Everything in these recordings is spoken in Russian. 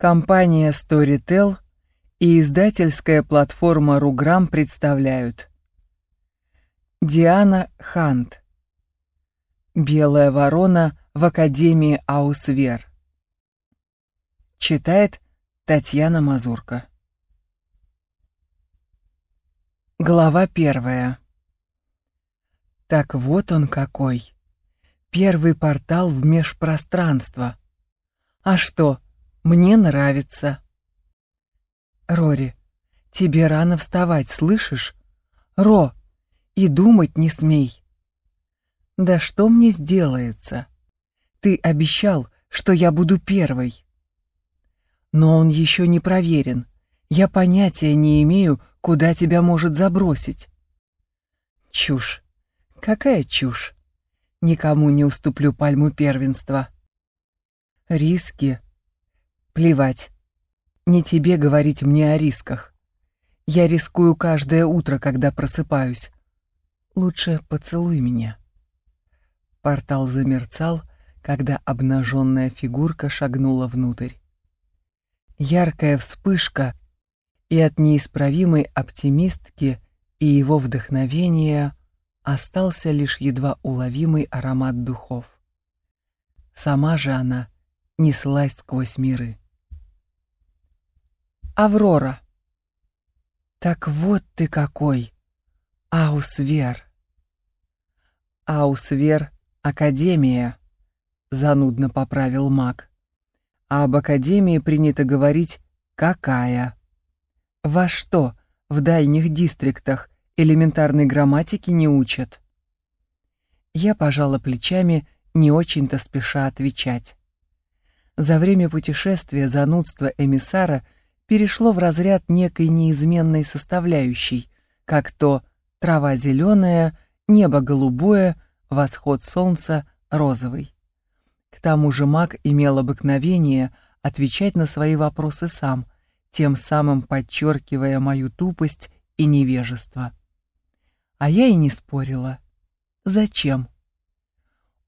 Компания Storytel и издательская платформа Руграм представляют. Диана Хант. Белая ворона в Академии Аусвер. Читает Татьяна Мазурка. Глава первая. Так вот он какой. Первый портал в межпространство. А что, мне нравится. Рори, тебе рано вставать, слышишь? Ро, и думать не смей. Да что мне сделается? Ты обещал, что я буду первой. Но он еще не проверен. Я понятия не имею, куда тебя может забросить. Чушь. Какая чушь? Никому не уступлю пальму первенства. Риски Плевать. Не тебе говорить мне о рисках. Я рискую каждое утро, когда просыпаюсь. Лучше поцелуй меня. Портал замерцал, когда обнаженная фигурка шагнула внутрь. Яркая вспышка, и от неисправимой оптимистки и его вдохновения остался лишь едва уловимый аромат духов. Сама же она неслась сквозь миры. Аврора. Так вот ты какой, Аусвер. Аусвер — Академия, занудно поправил маг. А об Академии принято говорить «какая». Во что в дальних дистриктах элементарной грамматики не учат? Я пожала плечами, не очень-то спеша отвечать. За время путешествия занудство эмиссара — перешло в разряд некой неизменной составляющей, как то трава зеленая, небо голубое, восход солнца розовый. К тому же маг имел обыкновение отвечать на свои вопросы сам, тем самым подчеркивая мою тупость и невежество. А я и не спорила. Зачем?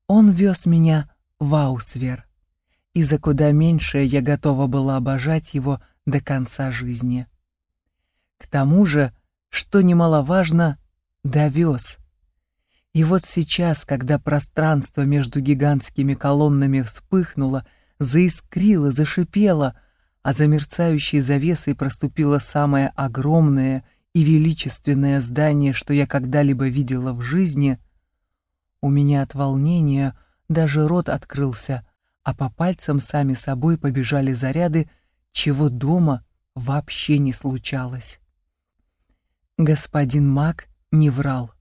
Он вез меня в Аусвер, и за куда меньшее я готова была обожать его до конца жизни. К тому же, что немаловажно, довез. И вот сейчас, когда пространство между гигантскими колоннами вспыхнуло, заискрило, зашипело, а за мерцающей завесой проступило самое огромное и величественное здание, что я когда-либо видела в жизни, у меня от волнения даже рот открылся, а по пальцам сами собой побежали заряды чего дома вообще не случалось. Господин Мак не врал.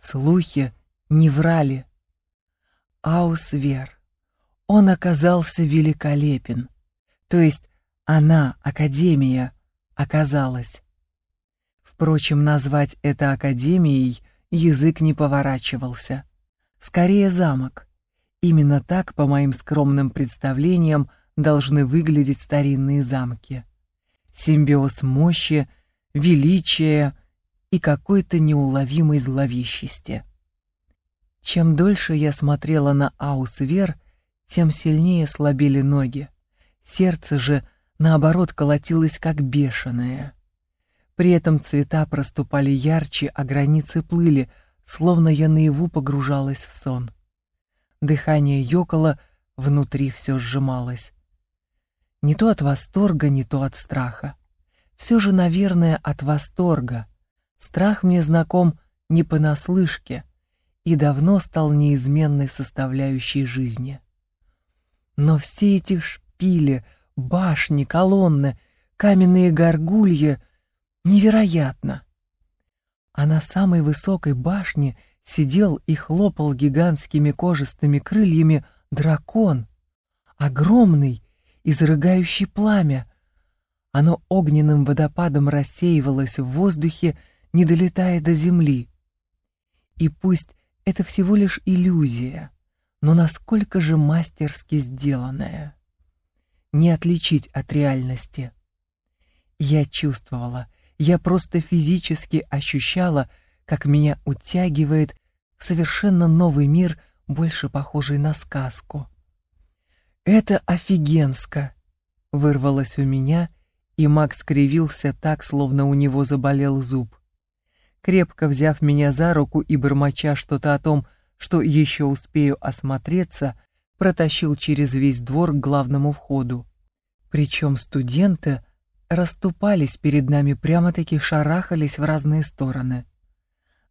Слухи не врали. Аусвер. Он оказался великолепен. То есть она, Академия, оказалась. Впрочем, назвать это Академией язык не поворачивался. Скорее замок. Именно так, по моим скромным представлениям, должны выглядеть старинные замки. Симбиоз мощи, величия и какой-то неуловимой зловещести. Чем дольше я смотрела на Аусвер, тем сильнее слабели ноги. Сердце же, наоборот, колотилось как бешеное. При этом цвета проступали ярче, а границы плыли, словно я наяву погружалась в сон. Дыхание ёкало, внутри все сжималось. Не то от восторга, не то от страха. Все же, наверное, от восторга. Страх мне знаком не понаслышке и давно стал неизменной составляющей жизни. Но все эти шпили, башни, колонны, каменные горгульи невероятно. А на самой высокой башне сидел и хлопал гигантскими кожистыми крыльями дракон, огромный изрыгающий пламя. Оно огненным водопадом рассеивалось в воздухе, не долетая до земли. И пусть это всего лишь иллюзия, но насколько же мастерски сделанная. Не отличить от реальности. Я чувствовала, я просто физически ощущала, как меня утягивает в совершенно новый мир, больше похожий на сказку. Это офигенско. вырвалось у меня, и Макс скривился так, словно у него заболел зуб. Крепко взяв меня за руку и бормоча что-то о том, что еще успею осмотреться, протащил через весь двор к главному входу. Причем студенты расступались перед нами, прямо-таки шарахались в разные стороны.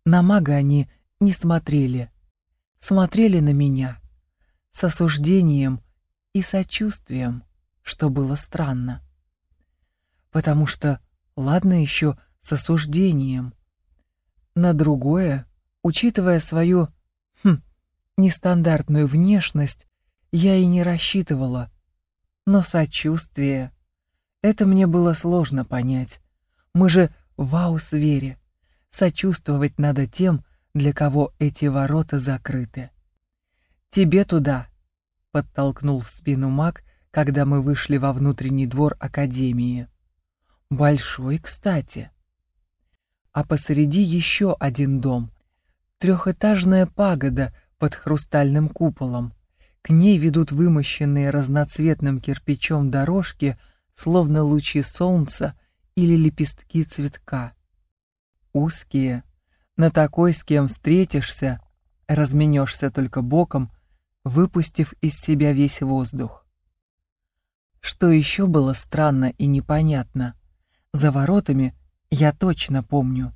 На мага они не смотрели, смотрели на меня с осуждением и сочувствием, что было странно. Потому что, ладно еще с осуждением, на другое, учитывая свою, хм, нестандартную внешность, я и не рассчитывала. Но сочувствие — это мне было сложно понять. Мы же в аусвере. Сочувствовать надо тем, для кого эти ворота закрыты. «Тебе туда!» — подтолкнул в спину маг, когда мы вышли во внутренний двор Академии. Большой, кстати. А посреди еще один дом. Трехэтажная пагода под хрустальным куполом. К ней ведут вымощенные разноцветным кирпичом дорожки, словно лучи солнца или лепестки цветка. Узкие, на такой, с кем встретишься, разменешься только боком, выпустив из себя весь воздух. Что еще было странно и непонятно, за воротами, я точно помню,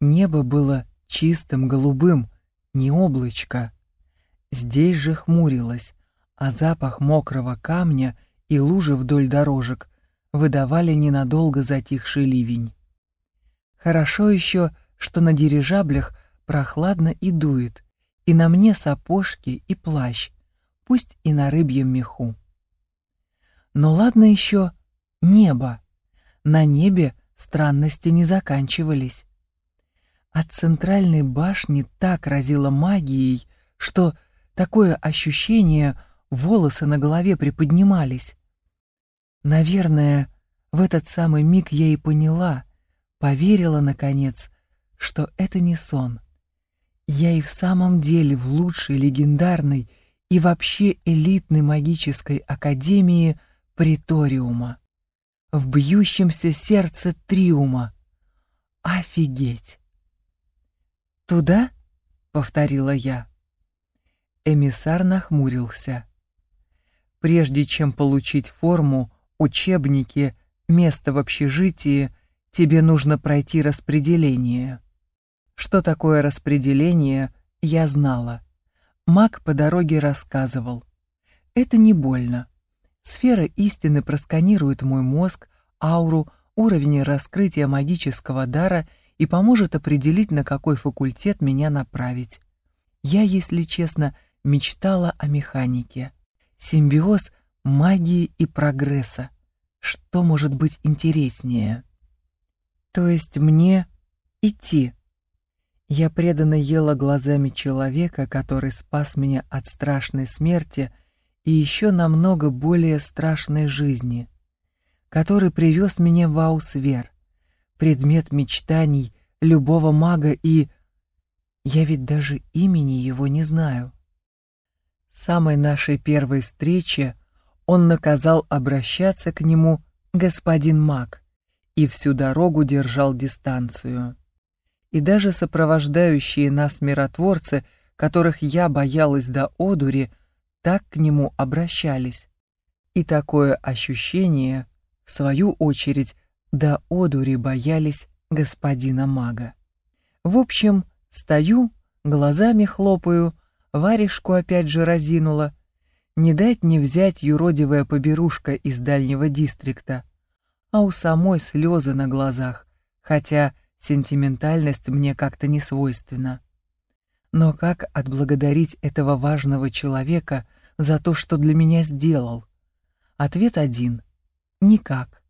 небо было чистым голубым, не облачко. Здесь же хмурилось, а запах мокрого камня и лужи вдоль дорожек выдавали ненадолго затихший ливень. Хорошо еще, что на дирижаблях прохладно и дует, и на мне сапожки и плащ, пусть и на рыбьем меху. Но ладно еще небо. На небе странности не заканчивались. От центральной башни так разило магией, что такое ощущение волосы на голове приподнимались. Наверное, в этот самый миг я и поняла, поверила, наконец, что это не сон. Я и в самом деле в лучшей легендарной и вообще элитной магической академии Приториума, в бьющемся сердце Триума. Офигеть! «Туда?» — повторила я. Эмиссар нахмурился. «Прежде чем получить форму, учебники, место в общежитии, тебе нужно пройти распределение». Что такое распределение, я знала. Маг по дороге рассказывал. Это не больно. Сфера истины просканирует мой мозг, ауру, уровень раскрытия магического дара и поможет определить, на какой факультет меня направить. Я, если честно, мечтала о механике. Симбиоз магии и прогресса. Что может быть интереснее? То есть мне идти я преданно ела глазами человека, который спас меня от страшной смерти и еще намного более страшной жизни, который привез меня в Аусвер, предмет мечтаний любого мага и... Я ведь даже имени его не знаю. С самой нашей первой встречи он наказал обращаться к нему господин маг и всю дорогу держал дистанцию и даже сопровождающие нас миротворцы, которых я боялась до одури, так к нему обращались. И такое ощущение, в свою очередь, до одури боялись господина мага. В общем, стою, глазами хлопаю, варежку опять же разинула. Не дать не взять юродивая поберушка из дальнего дистрикта. А у самой слезы на глазах, хотя Сентиментальность мне как-то не свойственна. Но как отблагодарить этого важного человека за то, что для меня сделал? Ответ один — никак.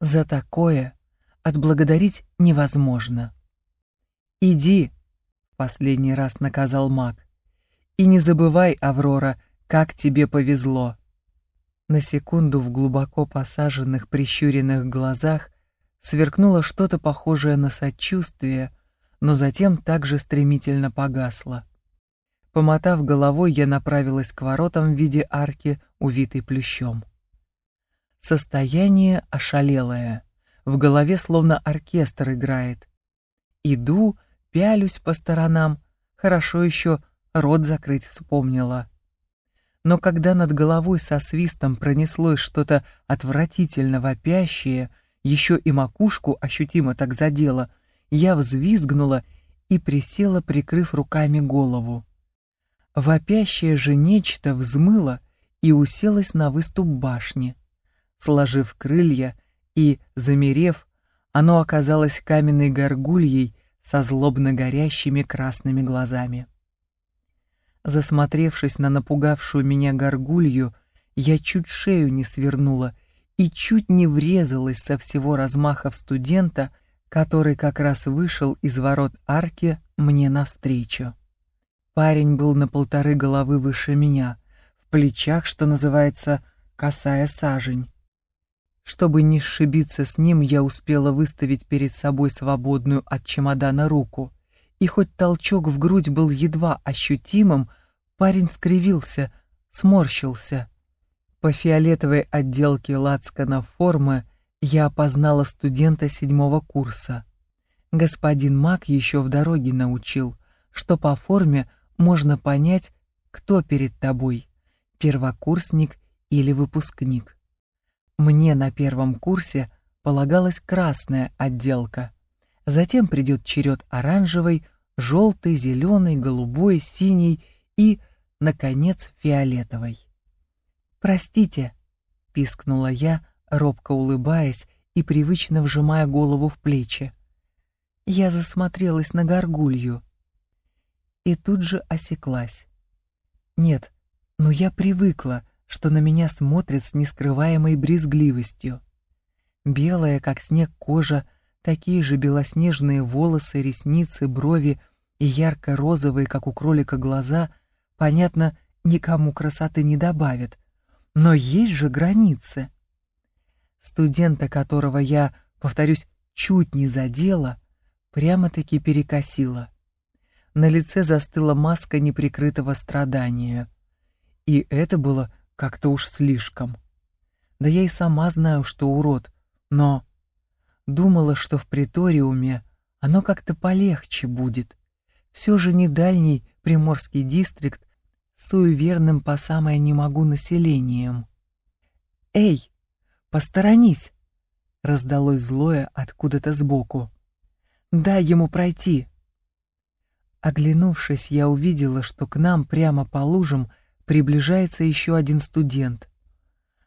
За такое отблагодарить невозможно. «Иди», — последний раз наказал маг, — «и не забывай, Аврора, как тебе повезло». На секунду в глубоко посаженных прищуренных глазах сверкнуло что-то похожее на сочувствие, но затем также стремительно погасло. Помотав головой, я направилась к воротам в виде арки, увитой плющом. Состояние ошалелое. В голове словно оркестр играет. Иду, пялюсь по сторонам. Хорошо еще рот закрыть вспомнила. Но когда над головой со свистом пронеслось что-то отвратительно вопящее, еще и макушку ощутимо так задело, я взвизгнула и присела, прикрыв руками голову. Вопящее же нечто взмыло и уселось на выступ башни. Сложив крылья и, замерев, оно оказалось каменной горгульей со злобно горящими красными глазами. Засмотревшись на напугавшую меня горгулью, я чуть шею не свернула и чуть не врезалась со всего размаха в студента, который как раз вышел из ворот арки мне навстречу. Парень был на полторы головы выше меня, в плечах, что называется, косая сажень. Чтобы не сшибиться с ним, я успела выставить перед собой свободную от чемодана руку, и хоть толчок в грудь был едва ощутимым, парень скривился, сморщился. По фиолетовой отделке лацкана формы я опознала студента седьмого курса. Господин Мак еще в дороге научил, что по форме можно понять, кто перед тобой, первокурсник или выпускник. Мне на первом курсе полагалась красная отделка. Затем придет черед оранжевой, желтой, зеленой, голубой, синей и, наконец, фиолетовой. «Простите», — пискнула я, робко улыбаясь и привычно вжимая голову в плечи. Я засмотрелась на горгулью. И тут же осеклась. Нет, но я привыкла, что на меня смотрят с нескрываемой брезгливостью. Белая, как снег, кожа, такие же белоснежные волосы, ресницы, брови и ярко-розовые, как у кролика, глаза, понятно, никому красоты не добавят. Но есть же границы студента, которого я, повторюсь, чуть не задела, прямо-таки перекосила. На лице застыла маска неприкрытого страдания. И это было как-то уж слишком. Да я и сама знаю, что урод, но... Думала, что в приториуме оно как-то полегче будет. Все же не дальний приморский дистрикт суеверным по самое не могу населением. «Эй!» Посторонись!» Раздалось злое откуда-то сбоку. «Дай ему пройти!» Оглянувшись, я увидела, что к нам прямо по лужам приближается еще один студент.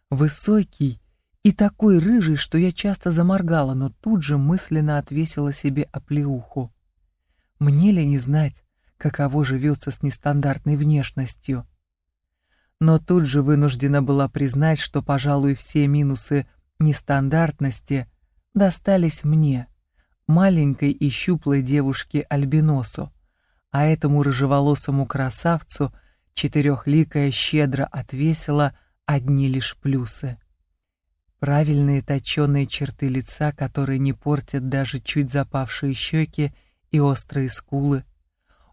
Высокий и такой рыжий, что я часто заморгала, но тут же мысленно отвесила себе оплеуху. Мне ли не знать, каково живется с нестандартной внешностью? но тут же вынуждена была признать, что, пожалуй, все минусы нестандартности достались мне, маленькой и щуплой девушке-альбиносу, а этому рыжеволосому красавцу четырехликая щедро отвесила одни лишь плюсы. Правильные точеные черты лица, которые не портят даже чуть запавшие щеки и острые скулы,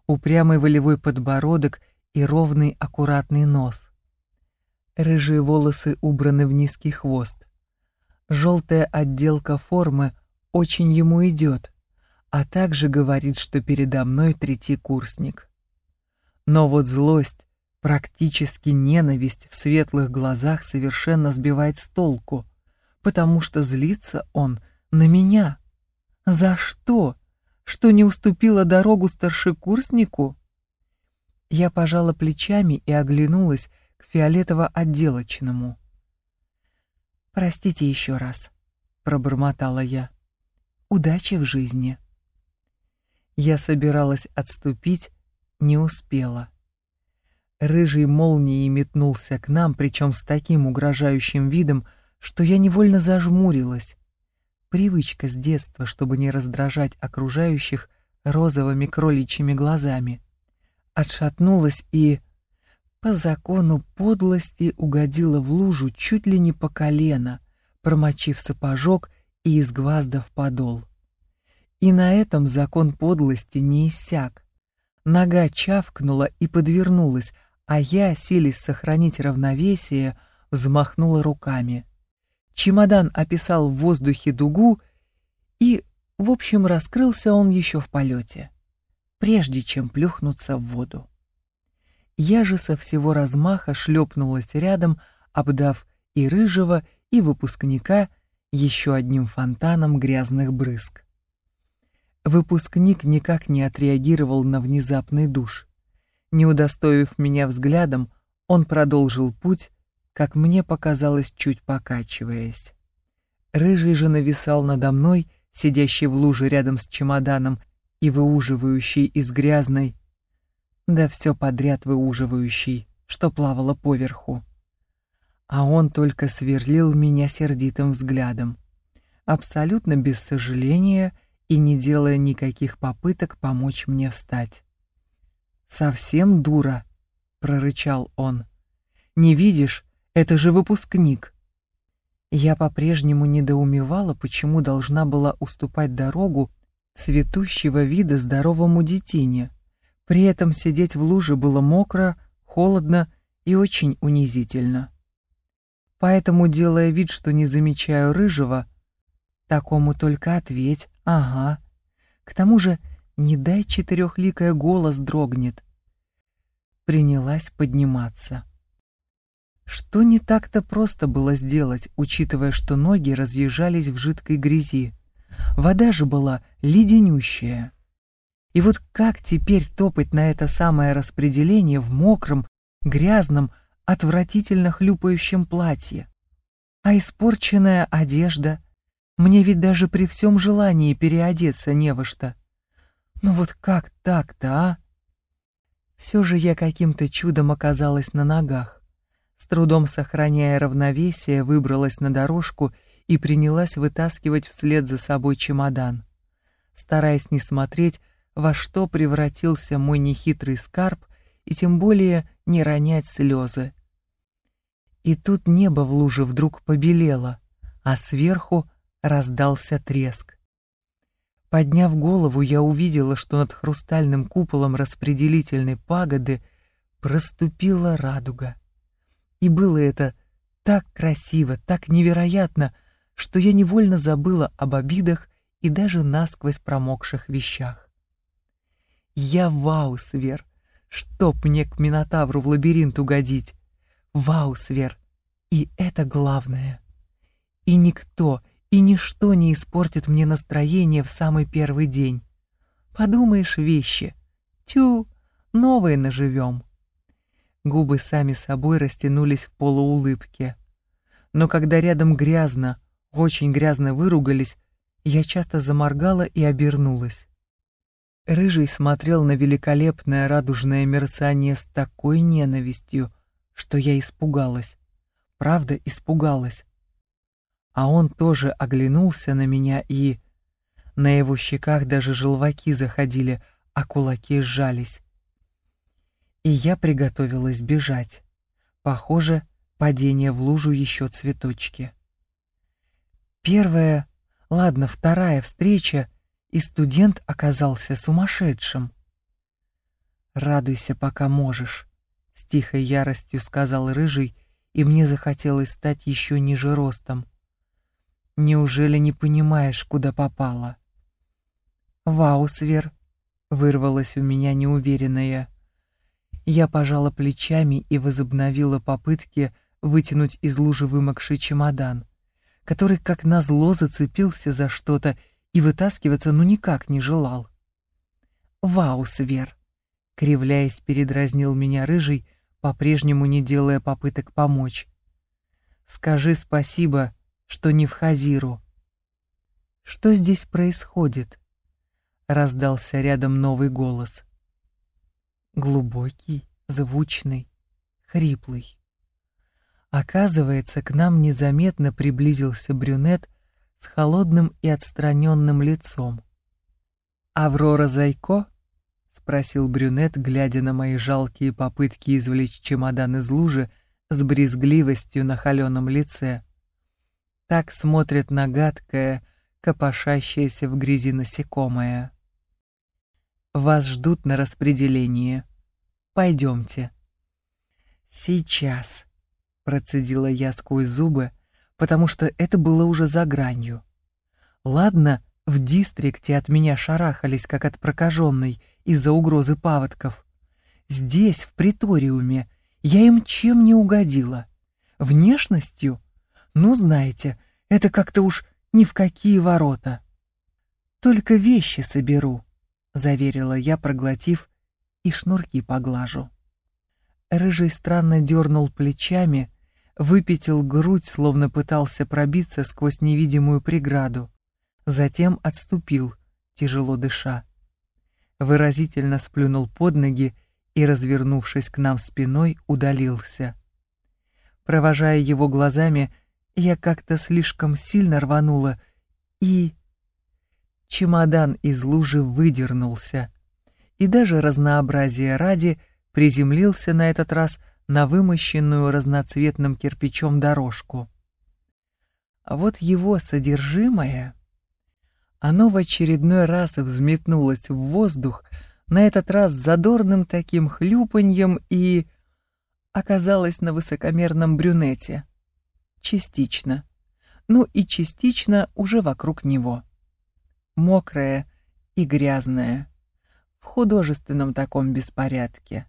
упрямый волевой подбородок и ровный аккуратный нос. Рыжие волосы убраны в низкий хвост. Желтая отделка формы очень ему идет, а также говорит, что передо мной третий курсник. Но вот злость, практически ненависть в светлых глазах совершенно сбивает с толку, потому что злится он на меня. За что? Что не уступила дорогу старшекурснику? Я пожала плечами и оглянулась, фиолетово-отделочному. «Простите еще раз», — пробормотала я. «Удачи в жизни». Я собиралась отступить, не успела. Рыжий молнией метнулся к нам, причем с таким угрожающим видом, что я невольно зажмурилась. Привычка с детства, чтобы не раздражать окружающих розовыми кроличьими глазами. Отшатнулась и по закону подлости угодила в лужу чуть ли не по колено, промочив сапожок и изгваздав подол. И на этом закон подлости не иссяк. Нога чавкнула и подвернулась, а я, силясь сохранить равновесие, взмахнула руками. Чемодан описал в воздухе дугу, и, в общем, раскрылся он еще в полете, прежде чем плюхнуться в воду. Я же со всего размаха шлепнулась рядом, обдав и рыжего, и выпускника еще одним фонтаном грязных брызг. Выпускник никак не отреагировал на внезапный душ. Не удостоив меня взглядом, он продолжил путь, как мне показалось, чуть покачиваясь. Рыжий же нависал надо мной, сидящий в луже рядом с чемоданом и выуживающий из грязной, да все подряд выуживающий, что плавало поверху. А он только сверлил меня сердитым взглядом, абсолютно без сожаления и не делая никаких попыток помочь мне встать. «Совсем дура», — прорычал он. «Не видишь, это же выпускник». Я по-прежнему недоумевала, почему должна была уступать дорогу цветущего вида здоровому детине. При этом сидеть в луже было мокро, холодно и очень унизительно. Поэтому, делая вид, что не замечаю рыжего, такому только ответь, ага. К тому же, не дай четырехликая голос дрогнет. Принялась подниматься. Что не так-то просто было сделать, учитывая, что ноги разъезжались в жидкой грязи. Вода же была леденющая. И вот как теперь топать на это самое распределение в мокром, грязном, отвратительно хлюпающем платье. А испорченная одежда. Мне ведь даже при всем желании переодеться не во что. Ну вот как так-то, а? Все же я каким-то чудом оказалась на ногах. С трудом сохраняя равновесие, выбралась на дорожку и принялась вытаскивать вслед за собой чемодан. Стараясь не смотреть, во что превратился мой нехитрый скарб, и тем более не ронять слезы. И тут небо в луже вдруг побелело, а сверху раздался треск. Подняв голову, я увидела, что над хрустальным куполом распределительной пагоды проступила радуга. И было это так красиво, так невероятно, что я невольно забыла об обидах и даже насквозь промокших вещах. Я Ваусвер, чтоб мне к Минотавру в лабиринт угодить. Ваусвер, и это главное. И никто, и ничто не испортит мне настроение в самый первый день. Подумаешь, вещи. Тю, новые наживем. Губы сами собой растянулись в полуулыбке. Но когда рядом грязно, очень грязно выругались, я часто заморгала и обернулась. Рыжий смотрел на великолепное радужное мерцание с такой ненавистью, что я испугалась правда испугалась. А он тоже оглянулся на меня и... На его щеках даже желваки заходили, а кулаки сжались. И я приготовилась бежать. Похоже, падение в лужу еще цветочки. Первая, ладно, вторая встреча, и студент оказался сумасшедшим. «Радуйся, пока можешь», — с тихой яростью сказал Рыжий, и мне захотелось стать еще ниже ростом. Неужели не понимаешь, куда попала? Ваусвер, вырвалась у меня неуверенная. Я пожала плечами и возобновила попытки вытянуть из лужи вымокший чемодан, который как назло зацепился за что-то и вытаскиваться ну никак не желал. Ваусвер, кривляясь, передразнил меня рыжий, по-прежнему не делая попыток помочь. «Скажи спасибо, что не в Хазиру». «Что здесь происходит?» — раздался рядом новый голос. Глубокий, звучный, хриплый. Оказывается, к нам незаметно приблизился брюнет с холодным и отстраненным лицом. «Аврора Зайко?» спросил брюнет, глядя на мои жалкие попытки извлечь чемодан из лужи с брезгливостью на холеном лице. Так смотрит на гадкое, копошащееся в грязи насекомое. Вас ждут на распределение. Пойдемте. Сейчас, процедила я сквозь зубы, потому что это было уже за гранью. Ладно, в дистрикте от меня шарахались, как от прокаженной, из-за угрозы паводков. Здесь, в приториуме, я им чем не угодила. Внешностью? Ну, знаете, это как-то уж ни в какие ворота. Только вещи соберу, заверила я, проглотив, и шнурки поглажу. Рыжий странно дернул плечами, выпятил грудь, словно пытался пробиться сквозь невидимую преграду. Затем отступил, тяжело дыша. Выразительно сплюнул под ноги и, развернувшись к нам спиной, удалился. Провожая его глазами, я как-то слишком сильно рванула и... Чемодан из лужи выдернулся, и даже разнообразие ради приземлился на этот раз на вымощенную разноцветным кирпичом дорожку. А вот его содержимое... Оно в очередной раз взметнулось в воздух, на этот раз задорным таким хлюпаньем и... оказалось на высокомерном брюнете. Частично. Ну и частично уже вокруг него. Мокраое и грязное. В художественном таком беспорядке.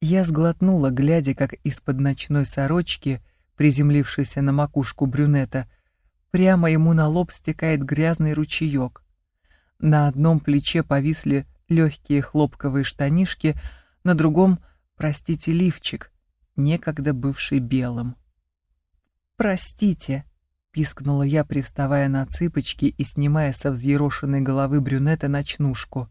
Я сглотнула, глядя, как из-под ночной сорочки, приземлившейся на макушку брюнета, прямо ему на лоб стекает грязный ручеек. На одном плече повисли легкие хлопковые штанишки, на другом, простите, лифчик, некогда бывший белым. «Простите», — пискнула я, привставая на цыпочки и снимая со взъерошенной головы брюнета ночнушку.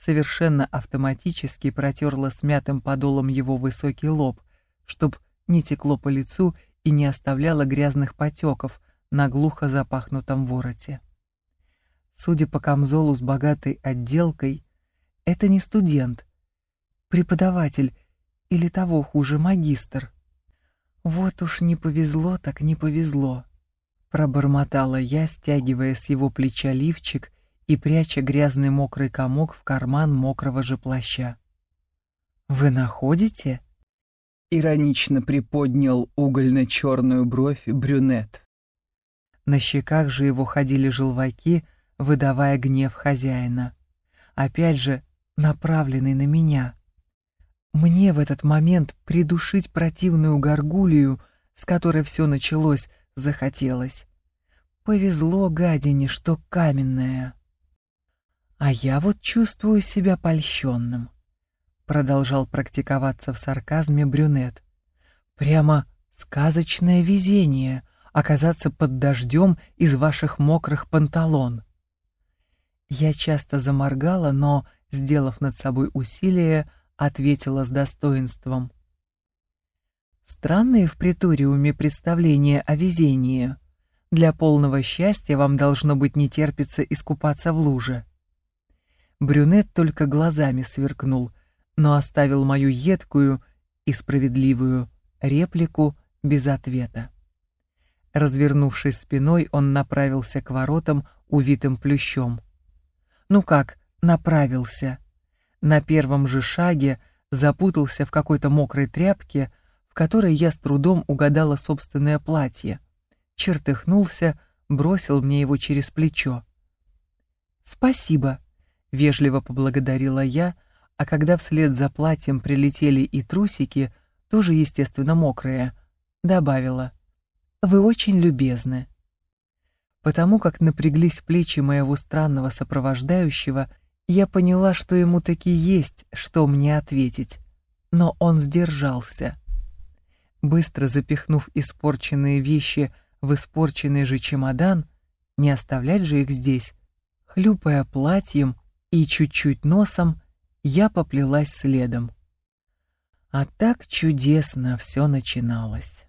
Совершенно автоматически протерла смятым подолом его высокий лоб, чтоб не текло по лицу и не оставляло грязных потеков на глухо запахнутом вороте. Судя по камзолу с богатой отделкой, это не студент, преподаватель или того хуже магистр. Вот уж не повезло, так не повезло. Пробормотала я, стягивая с его плеча лифчик и пряча грязный мокрый комок в карман мокрого же плаща. «Вы находите?» Иронично приподнял угольно-черную бровь брюнет. На щеках же его ходили желваки, выдавая гнев хозяина. Опять же, направленный на меня. Мне в этот момент придушить противную горгулью, с которой все началось, захотелось. Повезло гадине, что каменная. А я вот чувствую себя польщенным. Продолжал практиковаться в сарказме брюнет. Прямо сказочное везение оказаться под дождем из ваших мокрых панталон. Я часто заморгала, но сделав над собой усилие, ответила с достоинством. Странные в приториуме представления о везении. Для полного счастья вам должно быть не терпится искупаться в луже. Брюнет только глазами сверкнул, но оставил мою едкую и справедливую реплику без ответа. Развернувшись спиной, он направился к воротам, увитым плющом. Ну как, направился. На первом же шаге запутался в какой-то мокрой тряпке, в которой я с трудом угадала собственное платье. Чертыхнулся, бросил мне его через плечо. «Спасибо», — вежливо поблагодарила я, а когда вслед за платьем прилетели и трусики, тоже, естественно, мокрые, добавила. «Вы очень любезны». Потому как напряглись плечи моего странного сопровождающего, я поняла, что ему таки есть, что мне ответить, но он сдержался. Быстро запихнув испорченные вещи в испорченный же чемодан, не оставлять же их здесь, хлюпая платьем и чуть-чуть носом, я поплелась следом. А так чудесно все начиналось.